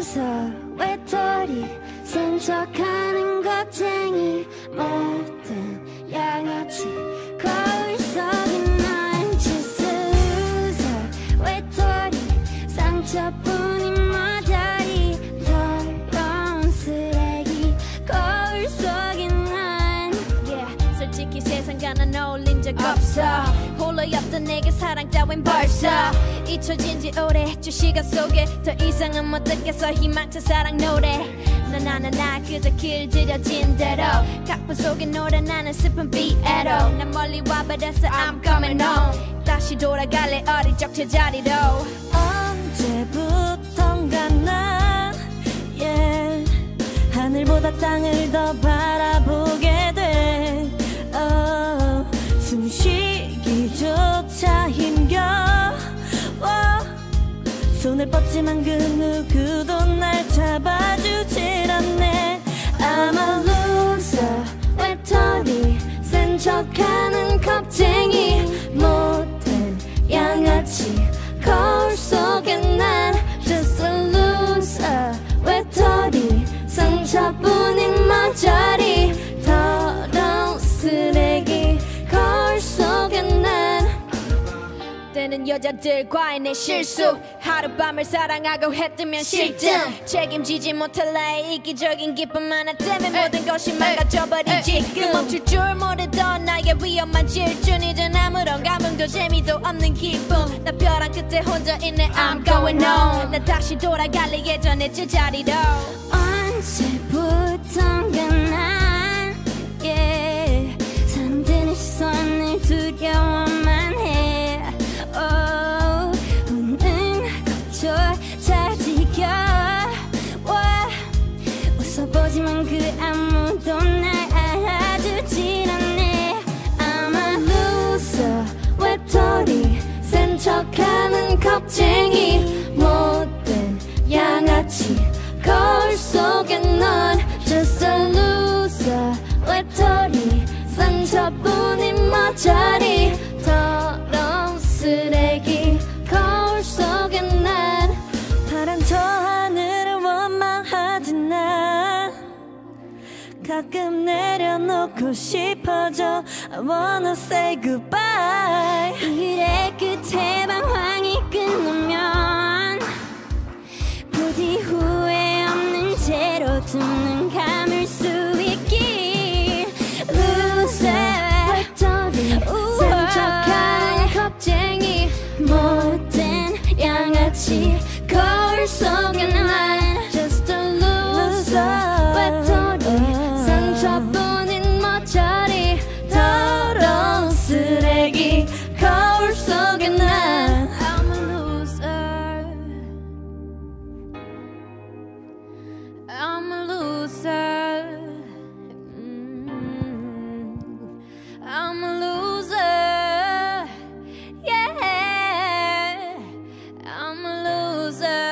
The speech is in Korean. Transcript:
loser 외톨이 센 척하는 겁쟁이 못된 양아치 거울 속인 난 just loser 외톨이 상처뿐인 모자리 더러운 쓰레기 거울 속인 난 yeah, 솔직히 세상과는 어울린 적 없어 홀로였던 내게 사랑 따윈 벌써 잊혀진 지 오래 주 시간 속에 더 이상은 못 듣겠어. 희망찬 사랑 노래. 너나나 나 그저 길들여진 대로. 각본 속에 노래 나는 슬픈 비애로. 난 멀리 와버렸어 I'm coming home. 다시 돌아갈래 어릴 적 제자리로. 언제부턴가 난 yeah, 하늘보다 땅을 더 바라보게 돼. Oh, 숨쉬 손을 뻗지만 그 누구도 날 잡아주질 않네. I'm a loser 외톨이 센 척하는 겁쟁 때는 여자들과의 내 실수. 하룻밤을 사랑하고 해뜨면 실증. 책임지지 못할래. 이기적인 기쁨 하나 때문에 모든 것이 망가져버리지 그 멈출 줄 모르던 나의 위험한 질주 이젠 아무런 감흥도 재미도 없는 기분 나 벼랑 끝에 혼자 있네. I'm going home. 나 다시 돌아갈래. 예전의 제자리로. 언제부턴가 난 yeah, 사람들의 시선을 두려워 외톨이 상처뿐인 모자리. 더러운 쓰레기 거울 속에 난 파란 저 하늘을 원망하지 난 가끔 내려놓고 싶어져. I wanna say goodbye. 일의 끝에 방황이 끝나면 부디 후회 없는 채로 두눈감 loser.